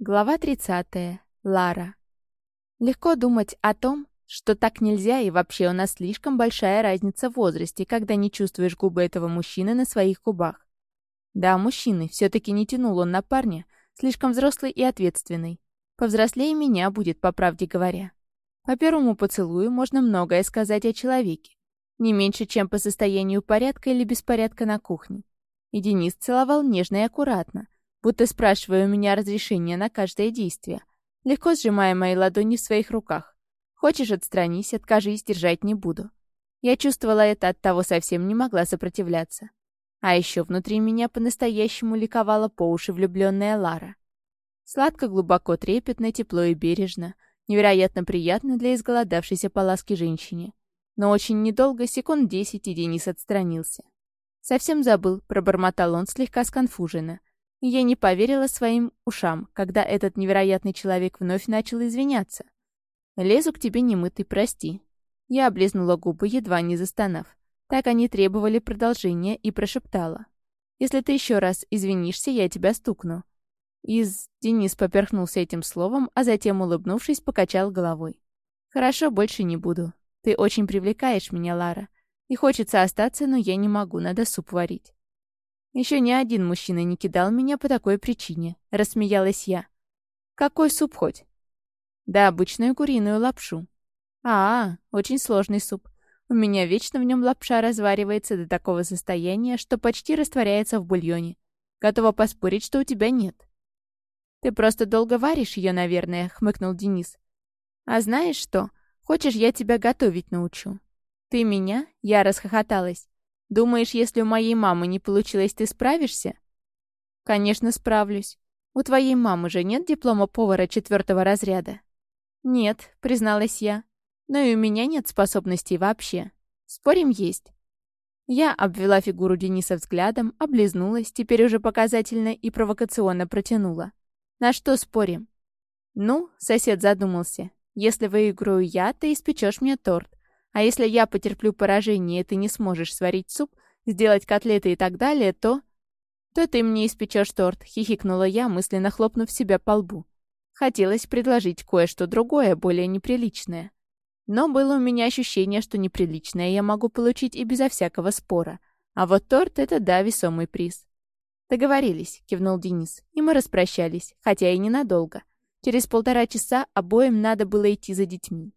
Глава 30. Лара. Легко думать о том, что так нельзя, и вообще у нас слишком большая разница в возрасте, когда не чувствуешь губы этого мужчины на своих губах. Да, мужчины, все таки не тянул он на парня, слишком взрослый и ответственный. Повзрослее меня будет, по правде говоря. По первому поцелую можно многое сказать о человеке. Не меньше, чем по состоянию порядка или беспорядка на кухне. И Денис целовал нежно и аккуратно, будто спрашивая у меня разрешения на каждое действие, легко сжимая мои ладони в своих руках. Хочешь, отстранись, откажись, держать не буду. Я чувствовала это, от того совсем не могла сопротивляться. А еще внутри меня по-настоящему ликовала по уши влюбленная Лара. Сладко, глубоко, трепетно, тепло и бережно. Невероятно приятно для изголодавшейся по ласке женщине. Но очень недолго, секунд десять, и Денис отстранился. Совсем забыл, пробормотал он слегка сконфуженно я не поверила своим ушам, когда этот невероятный человек вновь начал извиняться. «Лезу к тебе немытый, прости». Я облизнула губы, едва не застонав. Так они требовали продолжения и прошептала. «Если ты еще раз извинишься, я тебя стукну». Из... Денис поперхнулся этим словом, а затем, улыбнувшись, покачал головой. «Хорошо, больше не буду. Ты очень привлекаешь меня, Лара. И хочется остаться, но я не могу, надо суп варить». Еще ни один мужчина не кидал меня по такой причине, рассмеялась я. Какой суп хоть? Да, обычную куриную лапшу. А, -а очень сложный суп. У меня вечно в нем лапша разваривается до такого состояния, что почти растворяется в бульоне. Готова поспорить, что у тебя нет. Ты просто долго варишь ее, наверное, хмыкнул Денис. А знаешь что? Хочешь, я тебя готовить научу? Ты меня? Я расхохоталась. Думаешь, если у моей мамы не получилось, ты справишься? Конечно, справлюсь. У твоей мамы же нет диплома повара четвертого разряда? Нет, призналась я. Но и у меня нет способностей вообще. Спорим, есть. Я обвела фигуру Дениса взглядом, облизнулась, теперь уже показательно и провокационно протянула. На что спорим? Ну, сосед задумался. Если выиграю я, ты испечешь мне торт. А если я потерплю поражение, и ты не сможешь сварить суп, сделать котлеты и так далее, то... То ты мне испечешь торт, хихикнула я, мысленно хлопнув себя по лбу. Хотелось предложить кое-что другое, более неприличное. Но было у меня ощущение, что неприличное я могу получить и безо всякого спора. А вот торт — это да, весомый приз. «Договорились», — кивнул Денис, и мы распрощались, хотя и ненадолго. Через полтора часа обоим надо было идти за детьми.